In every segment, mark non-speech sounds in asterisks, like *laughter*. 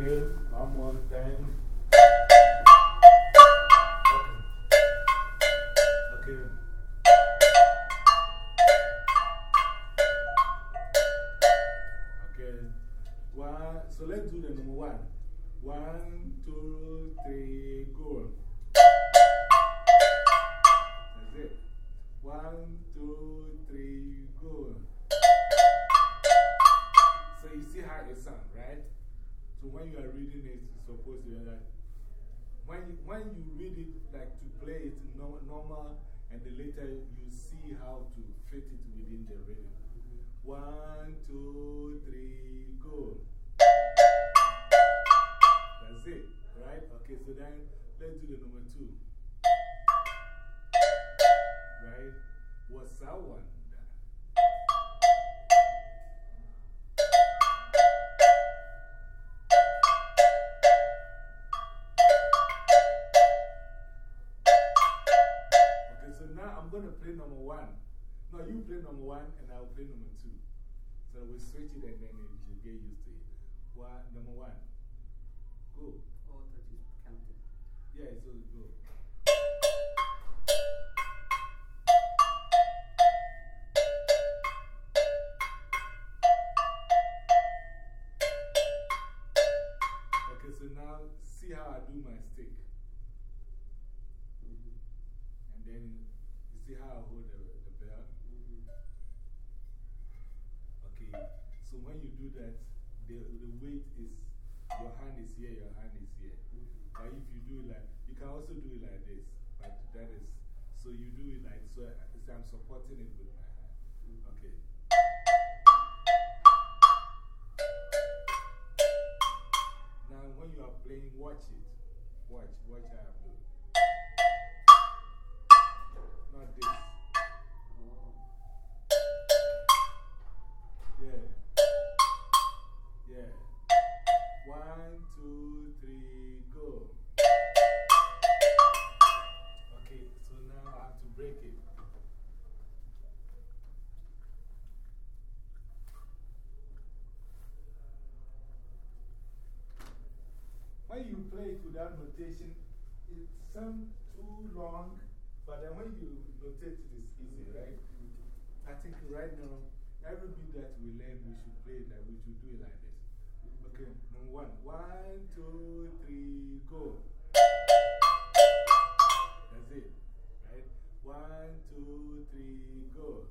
Okay, one more time. Okay. Okay. One, so let's do the number one. One, two, three, go. That's it. One, two, three, go. So when you are reading it, it's supposed to be like. When you, when you read it, like to play it no, normal, and then later you see how to fit it within the rhythm. One, two, three, go. That's it, right? Okay, so then let's do the number two. Right? What's that one? One and I'll play number two. So we switch it and then you get used to it. One, number one. Go. Oh, that is counted. Yeah, so go. Okay, so now see how I do my stick. And then you see how I hold the, so when you do that, the, the weight is your hand is here, your hand is here. But if you do it like, you can also do it like this. But that is, so you do it like, so, uh, I- so I'm supporting it with my hand. Okay. Now, when you are playing, watch it. Watch, watch how without notation, it sounds too long, but then when you notate it, it's easy, mm-hmm. right? I think right now, every beat that we learn, we should play it like we should do it like this. Okay, number one. One, two, three, go. That's it, right? One, two, three, go.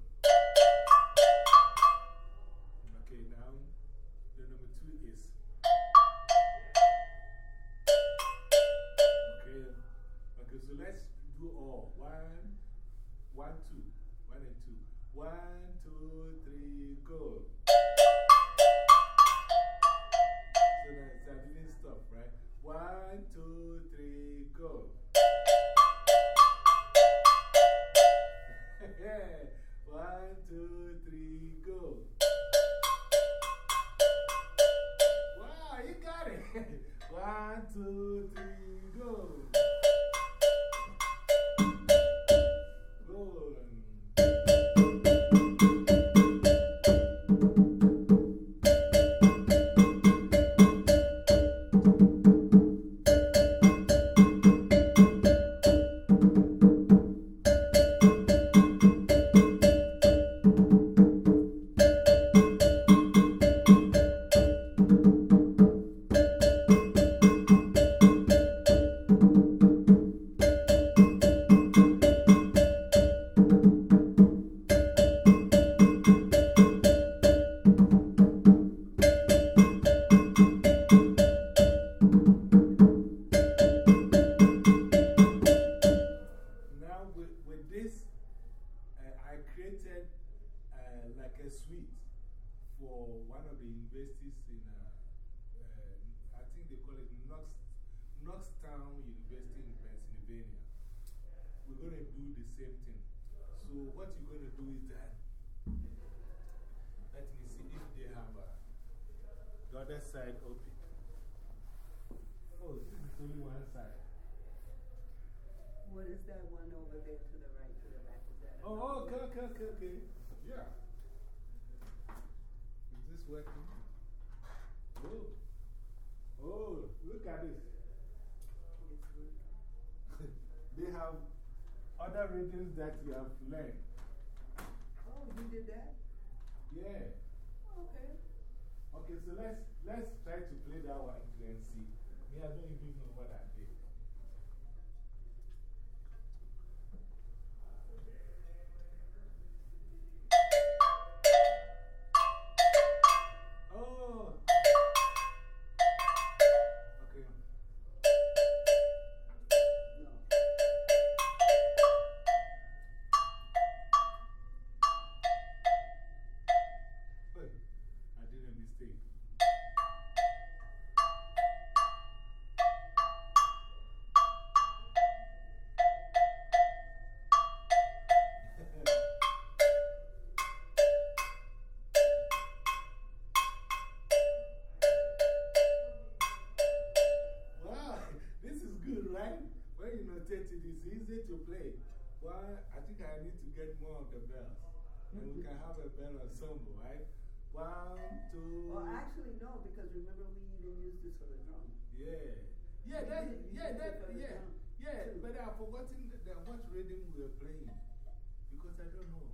Over there to the right, to the? Is that? Oh, oh okay, okay, okay, okay. Yeah. Is this working? Oh. Oh, look at this. It's working. *laughs* they have other rhythms that you have learned. Oh, you did that? Yeah. Okay. Okay, so let's, let's try to play that one and see. Me, I don't even know what I get more of the bells. And we can have a bell ensemble, right? One, two. Well, actually, no, because remember we even used this for the drum. Yeah. Yeah, that, yeah, that, it for the yeah. Yeah, but I've forgotten the, what rhythm we were playing. Because I don't know.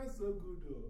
Sounds so good though.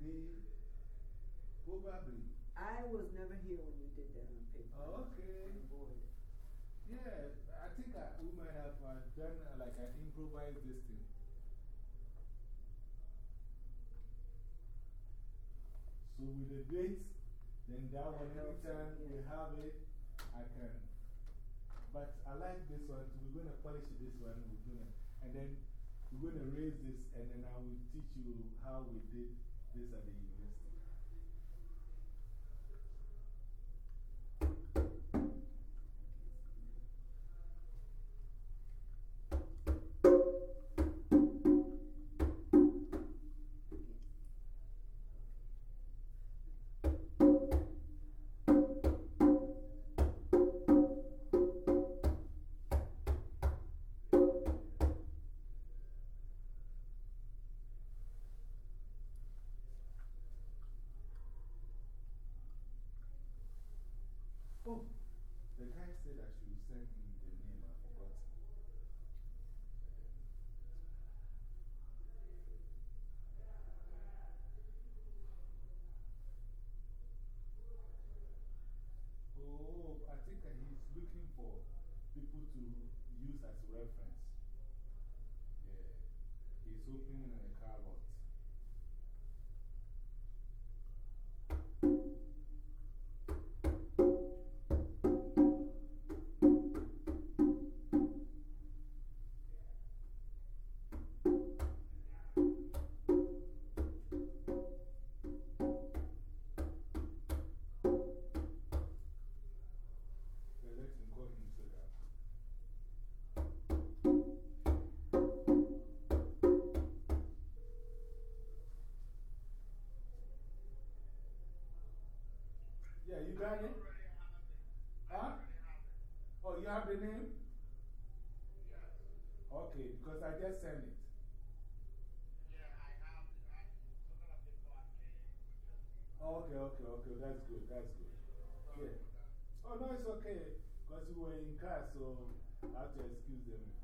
Probably. I was never here when you did that on paper. Oh, okay. Yeah, I think I, we might have uh, done uh, like an improvised this thing. So with the dates, then that one, anytime we have it, I can. But I like this one, so we're going to polish this one, we're gonna, and then we're going to raise this, and then I will teach you how we did this sent me the name, I forgot. Oh, I think he's looking for people to use as reference. Yeah, he's opening Huh? Oh, you have the name? Okay, because I just sent it. Okay, okay, okay, that's good, that's good. Yeah. Oh, no, it's okay, because we were in class, so I have to excuse them.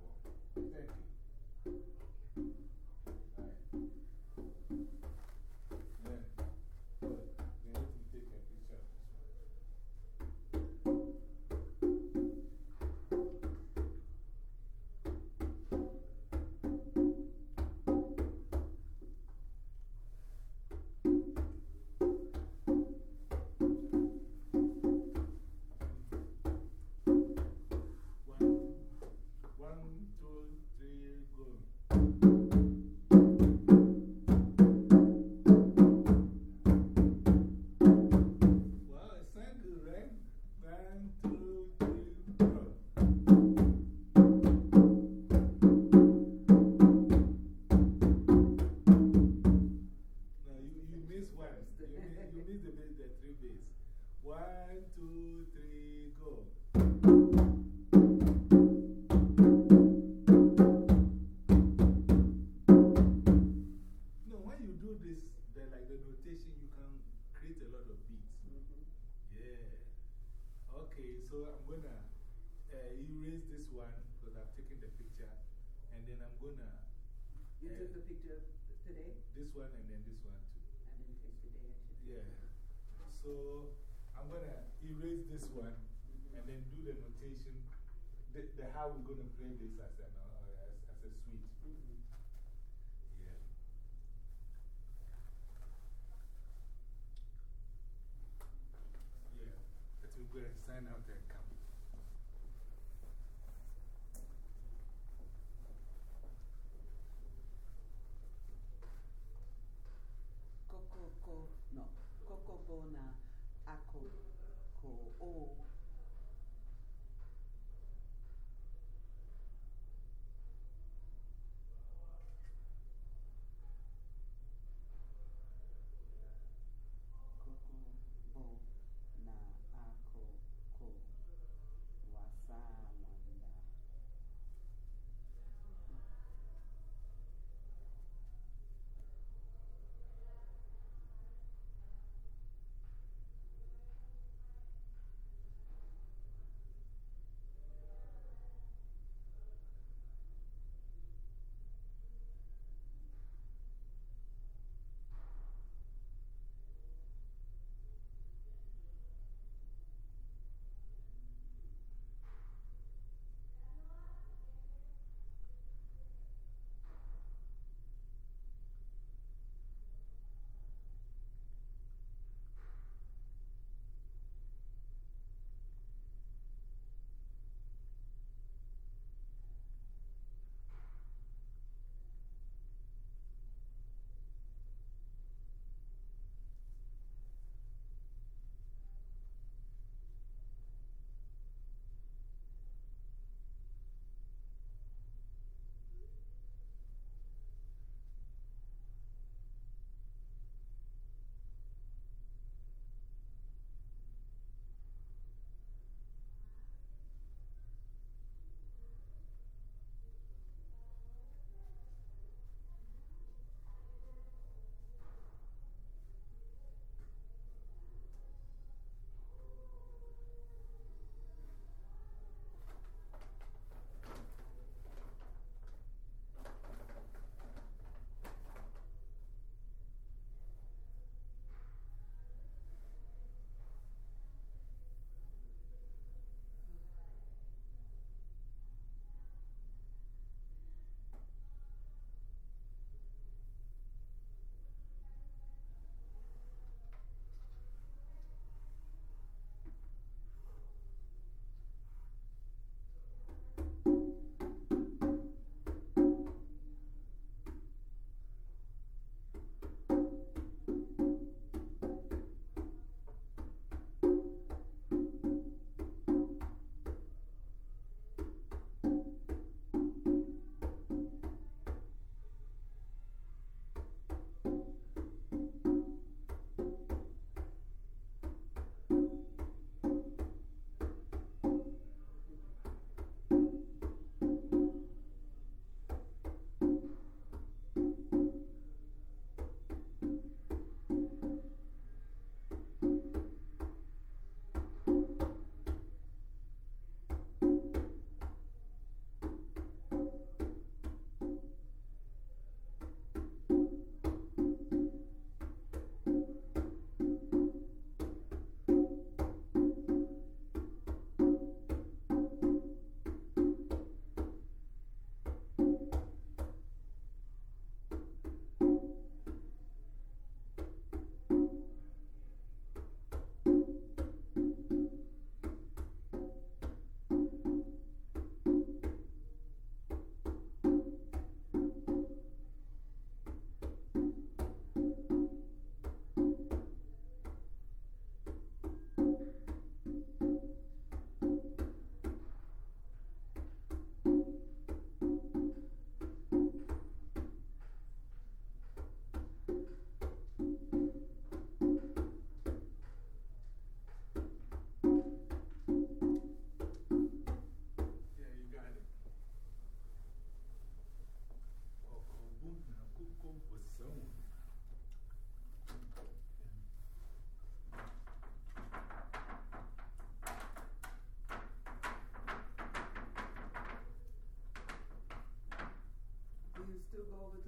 how we're going to play this as, an, uh, as, as a suite. -hmm. Yeah. Yeah. Let's go and sign out and come. Coco, no, Coco Bona, Ako, co oh.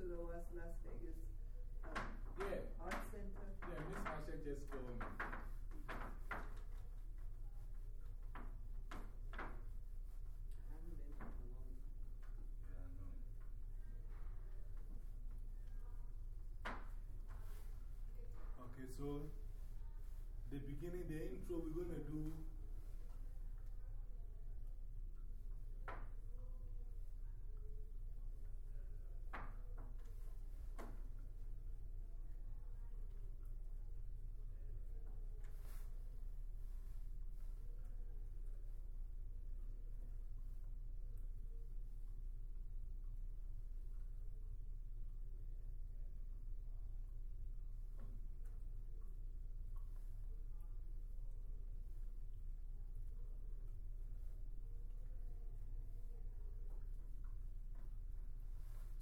Lois Las Vegas um, yeah. Art Center. Yeah, Miss Marsha just called me. Okay, so the beginning, the intro, we're going to do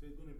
Facebook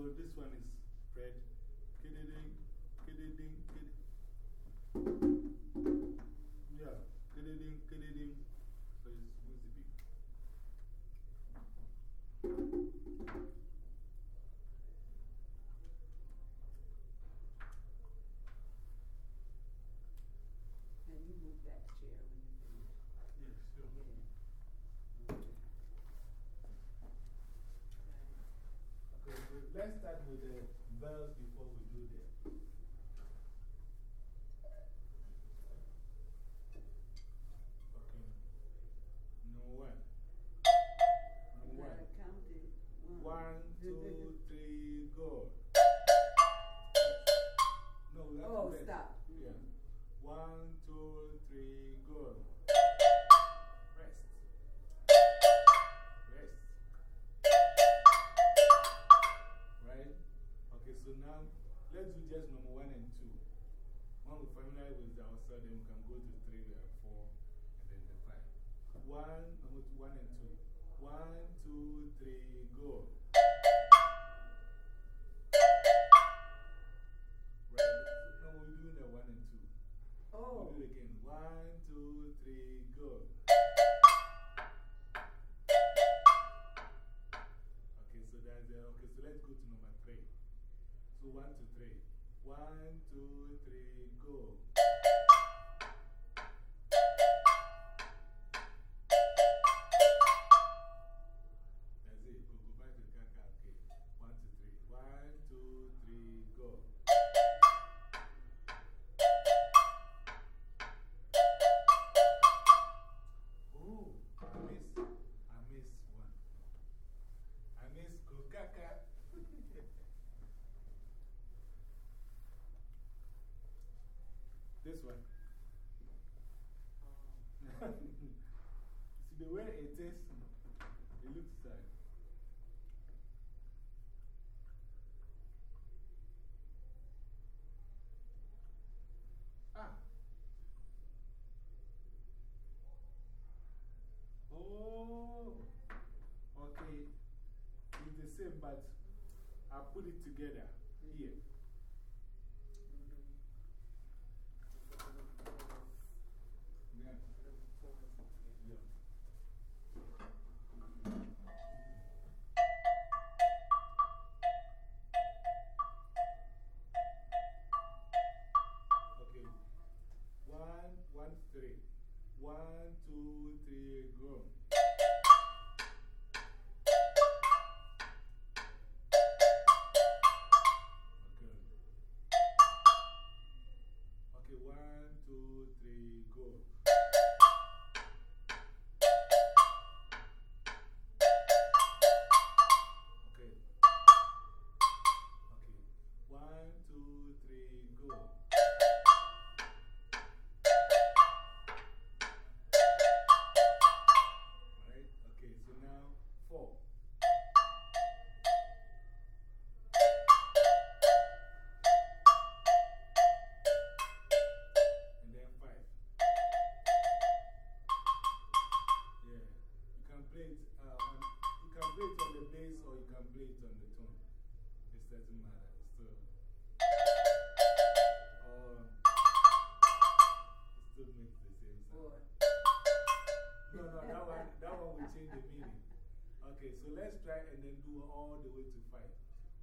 So this one is verse before. good side. Ah. Oh. Okay. It's the same, but I put it together here.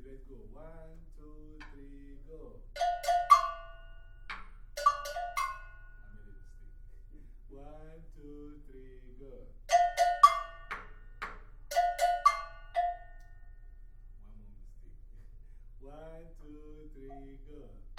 empty. Let's go. One, two, three, go. I made a mistake. One, two, three, go. One more mistake. One, two, three, go.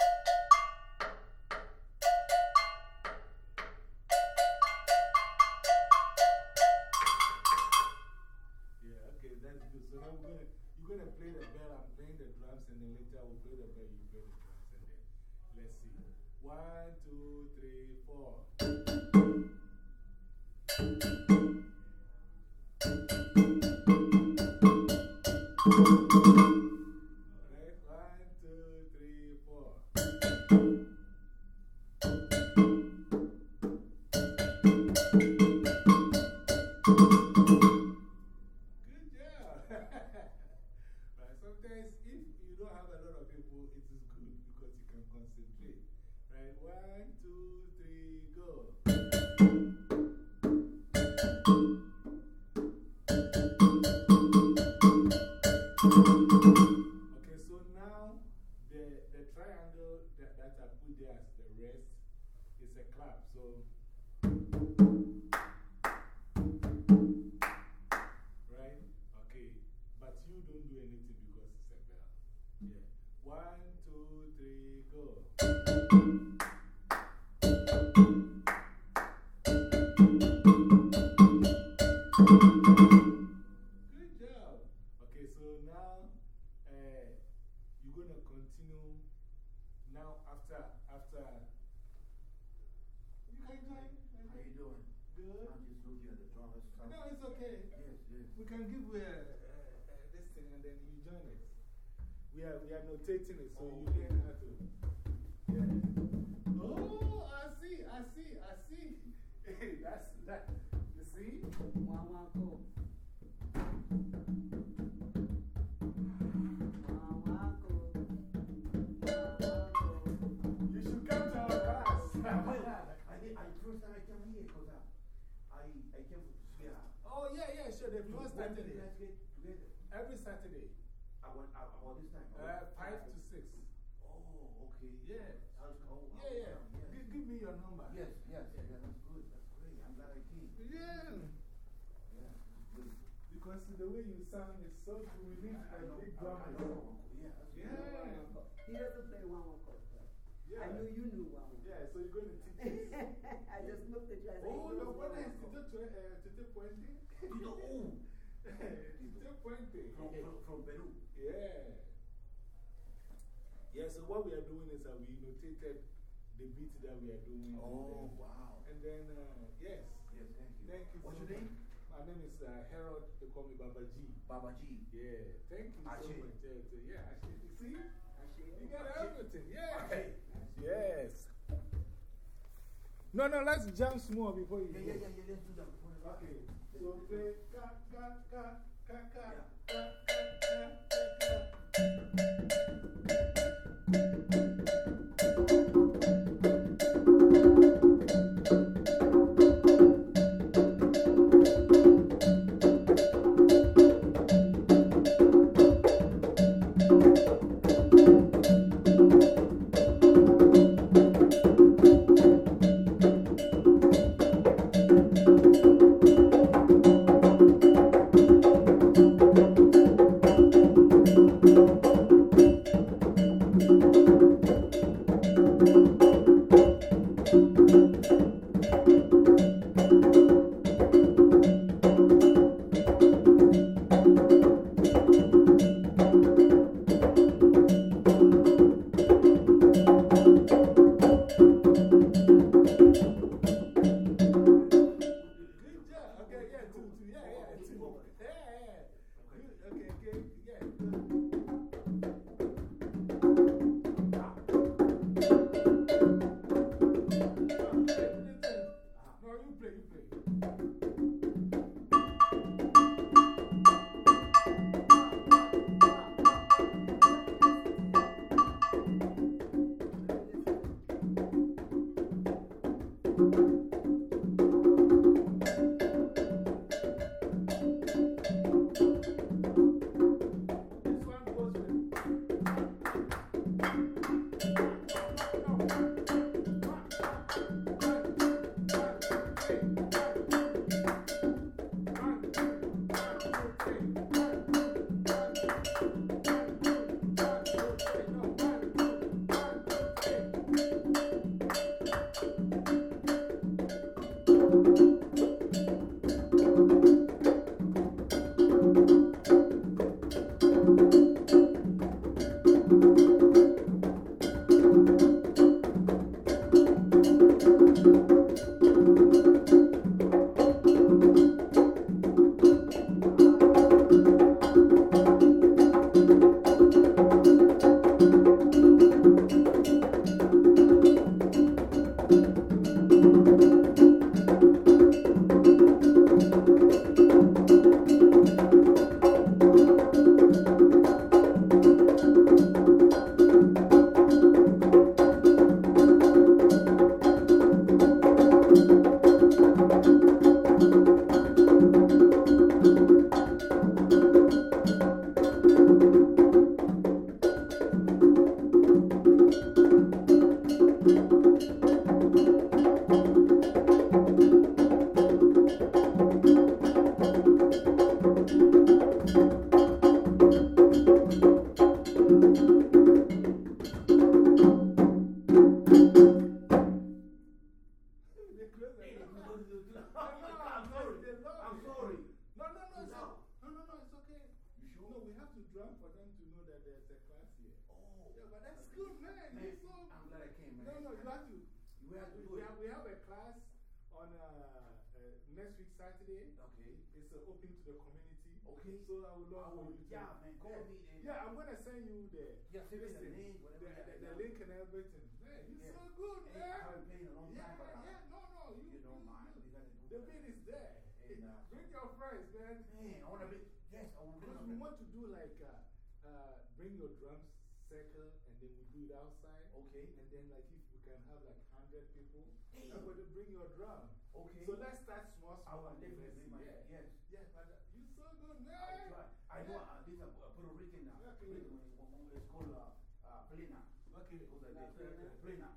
We are, we are notating it so you learn how to. Yeah. Oh, I see, I see, I see. *laughs* Hey, that's that. You see? One, one, go. One, one, go. One, one, go. You should come to our class. *laughs* I did, I, first time I came here, because I, I came to see her. oh, yeah, yeah, sure. The first When did Saturday. you guys get together? Every Saturday. I went, I, about this time? Uh, 5 to 6. Oh, okay. Yeah. Sounds cool. Yeah, yeah. Yes. Give, give me your number. Yes, yes, yeah, that's good. That's great. I'm glad I came. Yeah. Yeah, good. Because the way you sound is so good. We need I a know, big I drummer. know. Yeah, that's good. Yeah. He doesn't play one, one, go. Yeah. I knew you knew one. Yeah, so you're going to teach *laughs* us. I just looked at you. I said, Oh, he your knows brother one, is one, go. Tito uh, Tito Puente? Oh. *laughs* From, from, from Peru. Yeah. Yeah, so what we are doing is that we notated the beat that we are doing. Oh, wow. And then, uh, yes. Yes, thank you. Thank you. What's so your name? My name is uh, Harold. They call me Baba G. Baba G. Yeah, thank you so much. Yeah, yeah, Ashe. you see? Ashe. You got Ashe. everything. Yeah. Yes. No, no, let's jump small before you Yeah, go. yeah, yeah, yeah, let's do that. before Okay, so ka ka ka ka ka Yeah. Me and- Yeah, I'm going to send you the, Yeah, send me the link, whatever the, the, the link and everything. Man, you're Yeah. so good, man. I haven't played a long yeah, time, but, uh, yeah, no, no. You, you don't mind. you- We gotta do The beat is there. And, uh, Bring your friends, man. Man, I want to be. Yes, I want to Because we want to do like uh, uh, bring your drums circle and then we do it outside. Okay. And then, like, if we can have like 100 people, Damn. everybody bring your drum. Okay. So let's start small, I small. will and then definitely bring my. Yeah. Yes. Yeah, but I try. I know uh, this is a Puerto Rican uh, Okay. It's called uh, uh, plena. Okay. It like plena.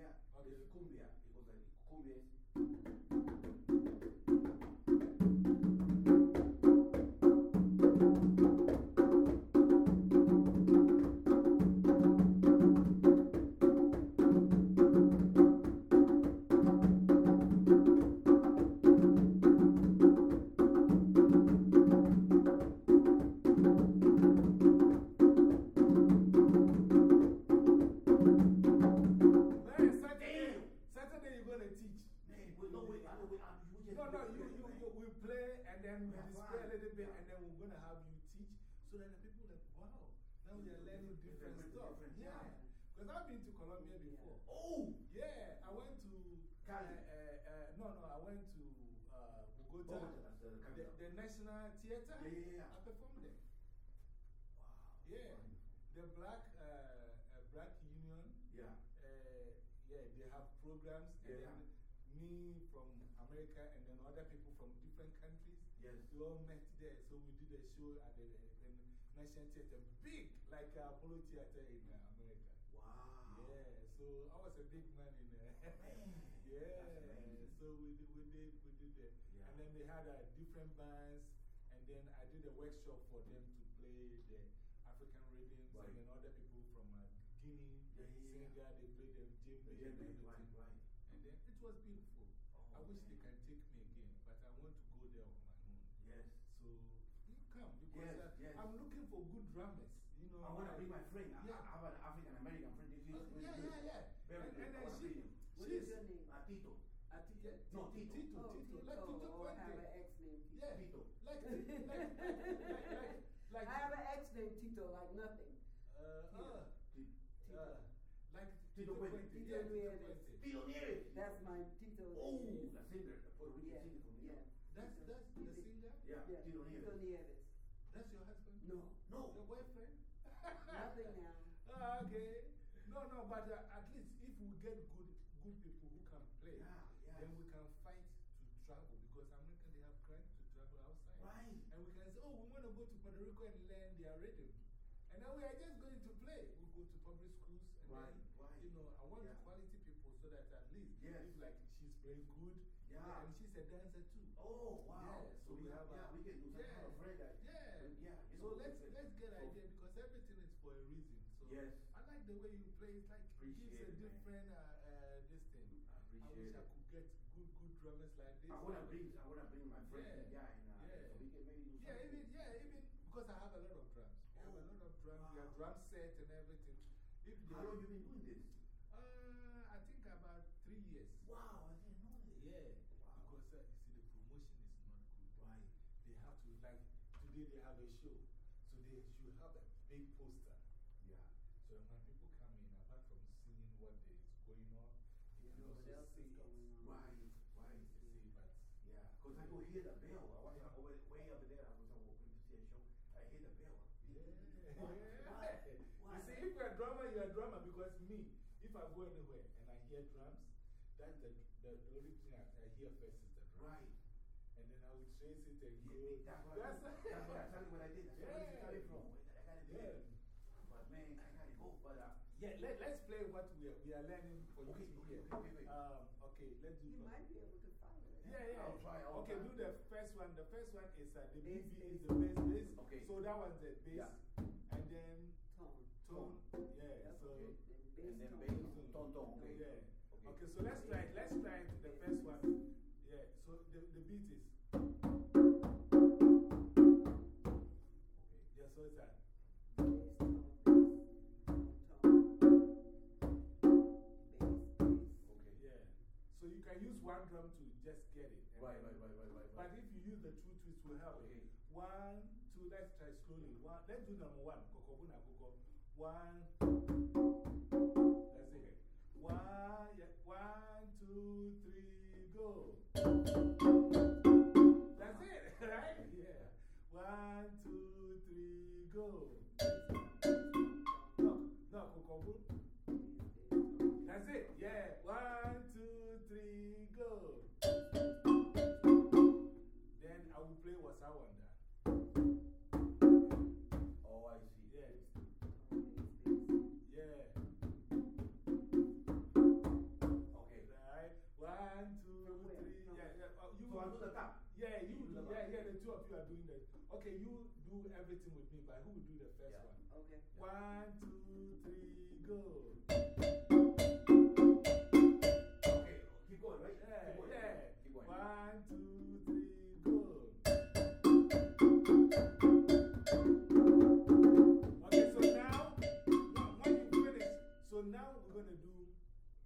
Is from Colombia. Okay. It's cumbia. Because like cumbia is. Man, bit and then we're gonna have you teach so that the people like, wow, now they're learning different Different, stuff. different, Yeah. yeah. Because I've been to Colombia before. Oh! Yeah, I went to. Cali. Uh, uh, uh, no, no, I went to uh, Bogota. Bogota, the the, National Theater. Yeah, yeah, yeah. I performed there. Wow. Yeah. The Black, uh, uh, Black Union. Yeah. Uh, yeah, they have programs. And Yeah. then me from America and then other people from different countries. Yes. We all met there. So we did a show at the, the National Theater. Big, like uh, Apollo Theater in uh, America. Wow. Yeah, so I was a big man in there. *laughs* Yeah, so we did, we did, we did that. Yeah. And then they had uh, different bands, and then I did a workshop for them to play the African rhythms, Right. and then other people from uh, Guinea, Yeah, yeah, yeah. Senegal, they played them djembe The and everything. right, right. And then it was beautiful. I Oh, wish they man. can take me again, but I want to go there on my own. Yes. So you come because Yes, uh, yes. I'm looking for good drummers. You know, I want to bring my friend. I, Yeah. I have an African American friend. He's really yeah, good. yeah, yeah. Very and, good. and I then she, him. What she's, is your name? Uh, Tito. I think, yeah, No, Tito. Tito, Oh, Tito, Tito. like Tito Oh, I have an ex named Tito. Yeah, Tito. like, *laughs* like, like, like, like, like, I have an ex named Tito, like nothing. uh, Tito. uh, Tito. uh, like Tito Puente. Puente, Tito yeah, Tito Nieves. Puente. Tito Nieves. That's my Tito. Oh, Nieves. the singer, the Puerto Rican Yeah, singer from New yeah. York. That's, that's the singer? Yeah, Yeah, Tito Tito Nieves. That's your husband? No, No. Your boyfriend? nothing now. *laughs* Ah, okay. No, no, but uh, at least if we get good, good people who can play, Yeah, yeah. then we can fight to travel because American they have crime to travel outside. Right. And we can say, oh, we want to go to Puerto Rico and learn their rhythm. And now we are just going to play. We go to public schools and Right, then, right. you know, I want Yeah. quality people so that at least Yes. if like she's playing good, Yeah. and she's a dancer too. Oh, wow. Yeah, so we have, a- we can do some yeah, kind of friend that. Yeah. So let's, let's get so- idea because everything is for a reason. So Yes. I like the way you play. It's like it gives a different uh, uh, this thing. I I wish appreciate I could get good, good drummers like this. I want to bring, I want to bring my friends, Yeah. yeah, and uh, Yeah. so we can maybe do Yeah, even, yeah, even because I have a lot of drums. I have a lot of drums. We have drum set and everything. If How long you been doing this? Uh, I think about three years. Wow, I didn't know this. Yeah. Wow. Because uh, you see, the promotion is not good. Right. They have to, like, today they have a show. They should have a big poster. Yeah. So when people come in, apart from seeing what is going on, they You can also see is it. going on. Right, right. See, but Yeah, because I could hear the bell. I was uh, over, way over there. I was going to see a show. I hear the bell. Yeah. Why? Why? Why? You see, if you're a drummer, you're a drummer because me, if I go anywhere and I hear drums, that's the, the, the only thing I, I hear first is the drum. Right. And then I would trace it and go. Yeah, that's what, I, That's- *laughs* that's what I started what I did. That's where I Yeah. started from. I got to do Yeah. But man, I got to go. But uh, Yeah, let, let's play what we are, we are learning for Okay, you okay, hear. okay, okay, okay. Um, okay, let's do You might be able to follow it. Yeah, yeah. I'll try, I'll okay, try. do the first one. The first one is uh, the Bass, BB is the bass, bass. Okay. So that one's the bass. Yeah. And then Tone. tone. Yeah, That's so. okay. and then Bass bass, tone. tone, tone. Okay. Yeah. Okay, so let's try it. Let's try it. The first one. Yeah, so the, the beat is. Try slowly. One, let's do number one. Kokobuna koko. One. That's it. One, one, two, three, go. Okay, you do everything with me, but who will do the first Yeah. one? Okay. One, two, three, go. Okay, keep going, right? Yeah, keep going. yeah. Keep going. One, two, three, go. Okay, so now, when when you finish, so now we're going to do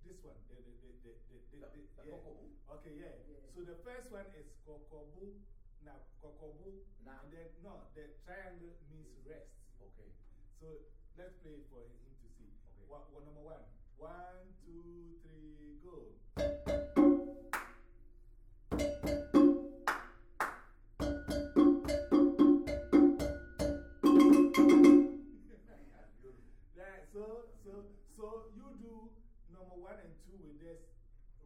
this one. The, the, the, the, the, the, The- the- the yeah. Okay, yeah. Yeah. So the first one is kokobu. Now, kokobu. Now. And then, no, the triangle means rest. Okay. So let's play it for him to see. Okay. One, one, number one. One, two, three, go. *laughs* Right, so, so, so you do number one and two with this.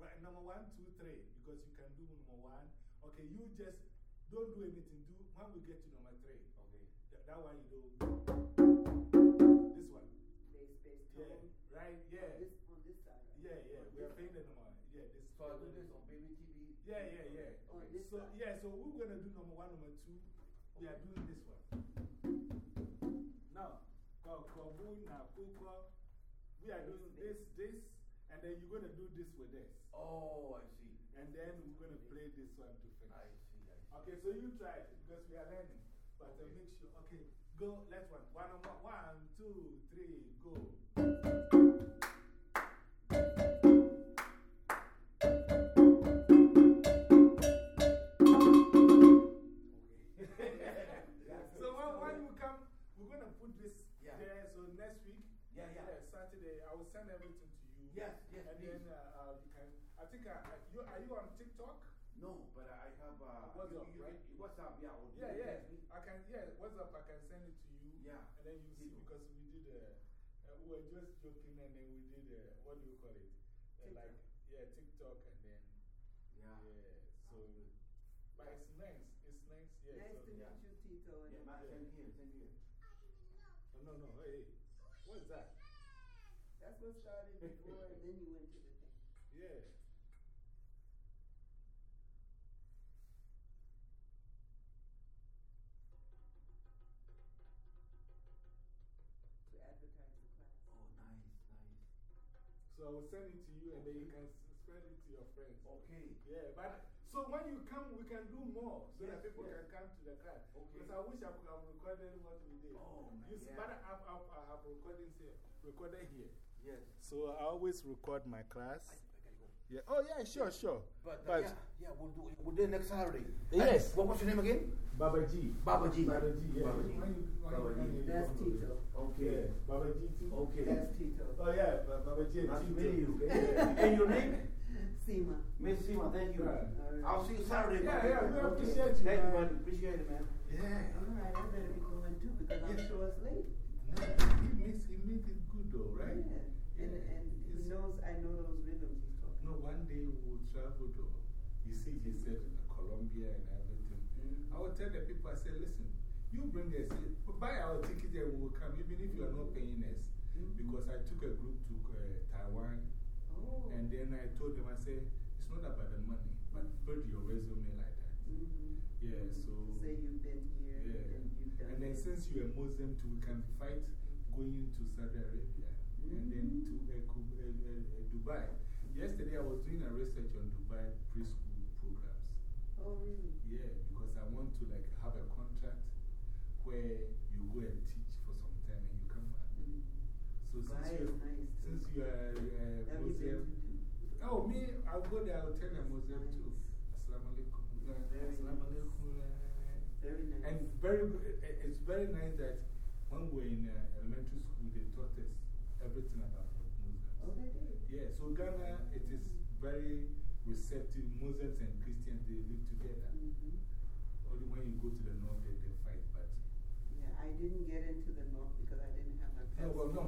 Right, number one, two, three, because you can do number one. Okay, you just don't do anything. Do when we get to number three. Okay. That, that one you do. This one. Bass, bass Yeah, tone. right? On Yeah. this, on this side, right? Yeah, yeah. We are playing the number. Yeah, this. So I do this on baby TV? Yeah, yeah, yeah. On Okay. this So, side. yeah, so we're going to do number one, number two. We are doing this one. Now, Kokobu, Nakuko. We are doing this, this, and then you're going to do this with this. Oh, I see. And then we're going to play this one to finish. I see. Okay, so you try it because we are learning. But okay. make sure, okay, go, let's one. One, one, one two, three, go. *laughs* so when, when come, we're going to put this there. So next week, yeah, yeah. Uh, Saturday, I will send everything to you. Yes, yes. And please. then uh, uh, you can, I think, uh, uh you, are you on TikTok? No, but I have. Uh, What's you, up, you, right? WhatsApp, yeah. I'll Yeah, yeah. I can, yeah, what's up? I can send it to you. Yeah. And then you see, because we did, uh, uh, we were just joking and then we did, uh, what do you call it? Uh, like, yeah, TikTok and then, Yeah. yeah, so, but it's nice, it's nice, yeah. Nice so, to yeah. meet you, Tito. and Yeah, man, Yeah. send here, send here. Oh, no, no, hey, what's that? That's what started before, and then you went to the thing. Yeah. Send it to you and then you can spread it to your friends. Okay. Yeah, but so when you come, we can do more so that people yes. can come to the class. Okay. Because I wish I could have recorded what we did. Oh, you see, God. But I have, I have, I have recordings here, recorded here. Yes. So I always record my class. I, I gotta go. Yeah. Oh, yeah, sure, sure. But, But- yeah, yeah, we'll do it. We'll do it next Saturday. Yes. And What, was your name again? Baba G. Baba G. Baba G, yeah. Baba G. When you- when Baba G. That's Tito. Okay. Yeah, Baba G too. Okay. That's Tito. Oh, yeah, Ba- Baba G and Nice to Tito. meet you. Yeah. and your name? Sima. Miss Sima, thank you. Right. I'll see you Saturday. Yeah, man. yeah, we Okay. appreciate you, Thank you, man. man. Appreciate it, man. Yeah. All right, I better be going too because I'm Yeah. sure it's late. No, he makes, he makes it good though, right? Yeah. And, and he knows, I know those rhythms he's talking No, one day we travel though. You see, he said Colombia and everything. Mm. I will tell the people, I said, listen, you bring us, buy our ticket and we will come, even if you are not paying us. Mhm. Because I took a group to uh, Taiwan Oh. and then I told them, I said, it's not about the money, but build your resume like that. -hmm. Yeah, so. Say you've been here Yeah. and you've done And then this. since you're a Muslim too, we can fight going to Saudi Arabia and then to uh, uh, uh, uh, Dubai. Yesterday I was doing a research on Dubai preschool programs. Oh, really? Yeah, because I want to like have a contract where you go and teach for some time and you come back. Mm. So since Dubai you is nice. since you are Muslim, oh me, I'll go there. I'll tell a Muslim too. Assalamu alaikum. uh, Very Assalamu alaikum. uh, Very nice. and very, it's very nice that when we were in uh, elementary school, they taught us everything about Muslims. oh, they did. Yeah, so Ghana, it is very receptive. Muslims and Christians, they live together. -hmm. Only when you go to the north, they, they fight. But Yeah, I didn't get into the north because I didn't have my no, passport. well, no,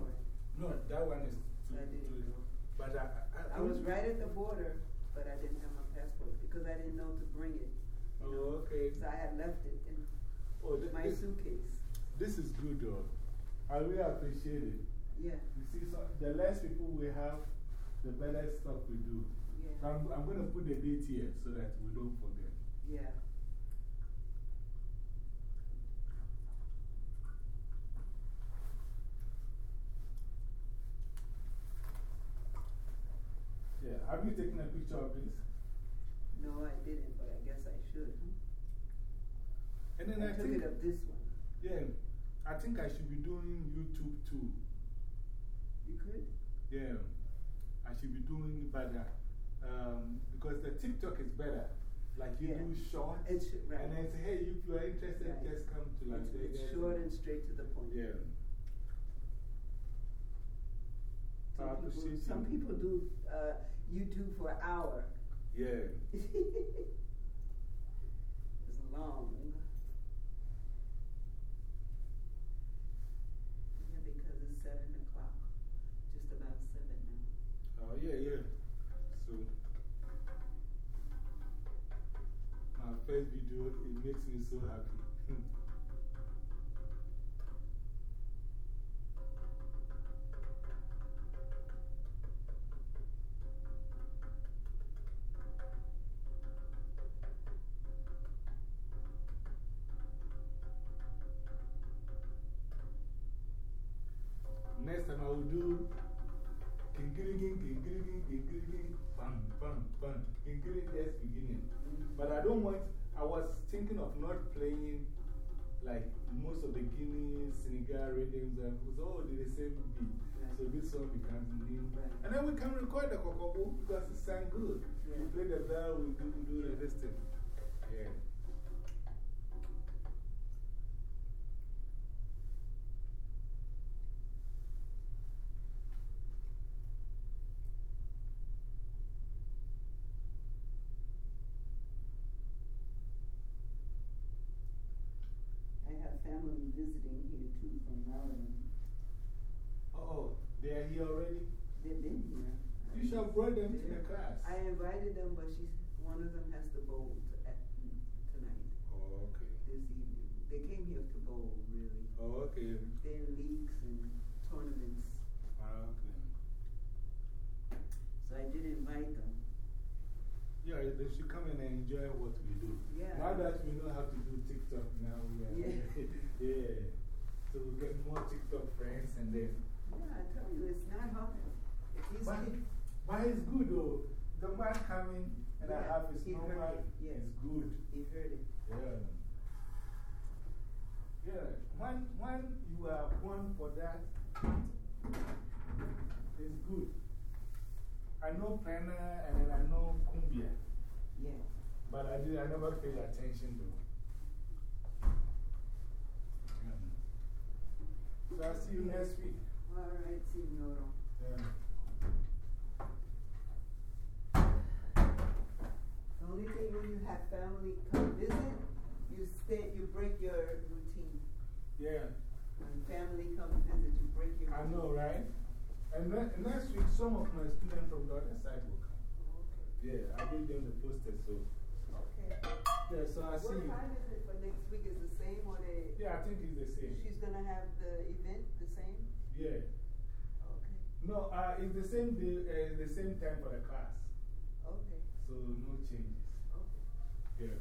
no, that one is to. I didn't to-. But I, I, I was right at the border, but I didn't have my passport because I didn't know to bring it. you know. Oh, okay. So I had left it in Oh, th my this, suitcase. this is good though. I really appreciate it. Yeah, You see, so the less people we have, the better stuff we do. So yeah, I'm, I'm going to put the date here so that we don't forget. yeah. Yeah. Have you taken a picture of this? No, I didn't, but I guess I should. And then I, I took think, it of this one. yeah, I think I should be doing YouTube too. You could? Yeah. I should be doing better. Um, because the TikTok is better. Like you Yeah. do short. It's right. And then say, hey, if you are interested, Right. just come to Las It's, Vegas. it's short and straight to the point. Yeah. Some people, some you. people do uh, YouTube for an hour. Yeah. *laughs* me so happy. Next time I will do Kingirigin, kingirigin, kingirigin, bam, bam, bam. Kingirigin, just beginning. But I don't want, I was thinking of not playing like most of the Guinea, Senegal rhythms and it was all the same beat. So this one becomes new. And then we can record the Kokobo because it sounds good. We play the bell, we do, we do this thing. Yeah. family visiting here too from Maryland. Oh, oh, they are here already? They've been here. You should have brought them to the class. I invited them, but she's, one of them has to bowl t at, tonight, Oh, okay. this evening. They came here to bowl, really. Oh, okay. They're in leagues and tournaments. Ah, okay. So I did invite them. Yeah, they should come in and enjoy what we do. Yeah. Now that we know how to do TikTok now, we are, Yeah. *laughs* yeah. So we get more TikTok friends and then. Yeah, I tell you, it's not hard. He's But, but it's good though. The man coming and I have his heard it, yes. It's good. he heard it. Yeah. Yeah. When, when you are born for that, it's good. I know Plena and then I know Cumbia. Yeah. But I, did, I never paid attention though. Yeah. So I'll see you next week. All right, Signoro. Yeah. The only thing when you have family come visit, you stay, you break your routine. Yeah. When family come visit, you break your I know, right? And ne next week, some of my students from the other side will. Yeah, I gave them the poster, so. Okay. Yeah, so I see What time is it for next week? Is the same or they? Yeah, I think it's the same. She's gonna have the event the same? Yeah. Okay. No, uh, it's the same day, uh, the same time for the class. Okay. So no changes. Okay. Yeah.